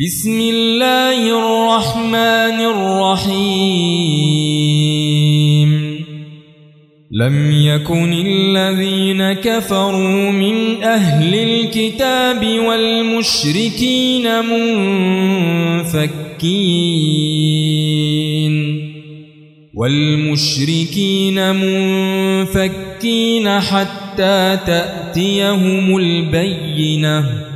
بسم الله الرحمن الرحيم. لم يكن الذين كفروا من أهل الكتاب والمشركين منفكين. والمشركين منفكين حتى تأتيهم البينة.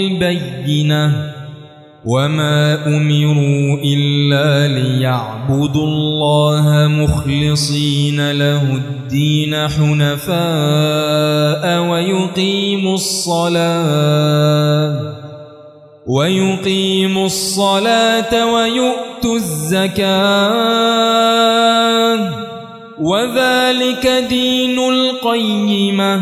البينة وما أمروا إلا ليعبدوا الله مخلصين له الدين حنفاء ويقيموا الصلاة ويقيموا الصلاة ويؤتوا الزكاة وذلك دين القيمة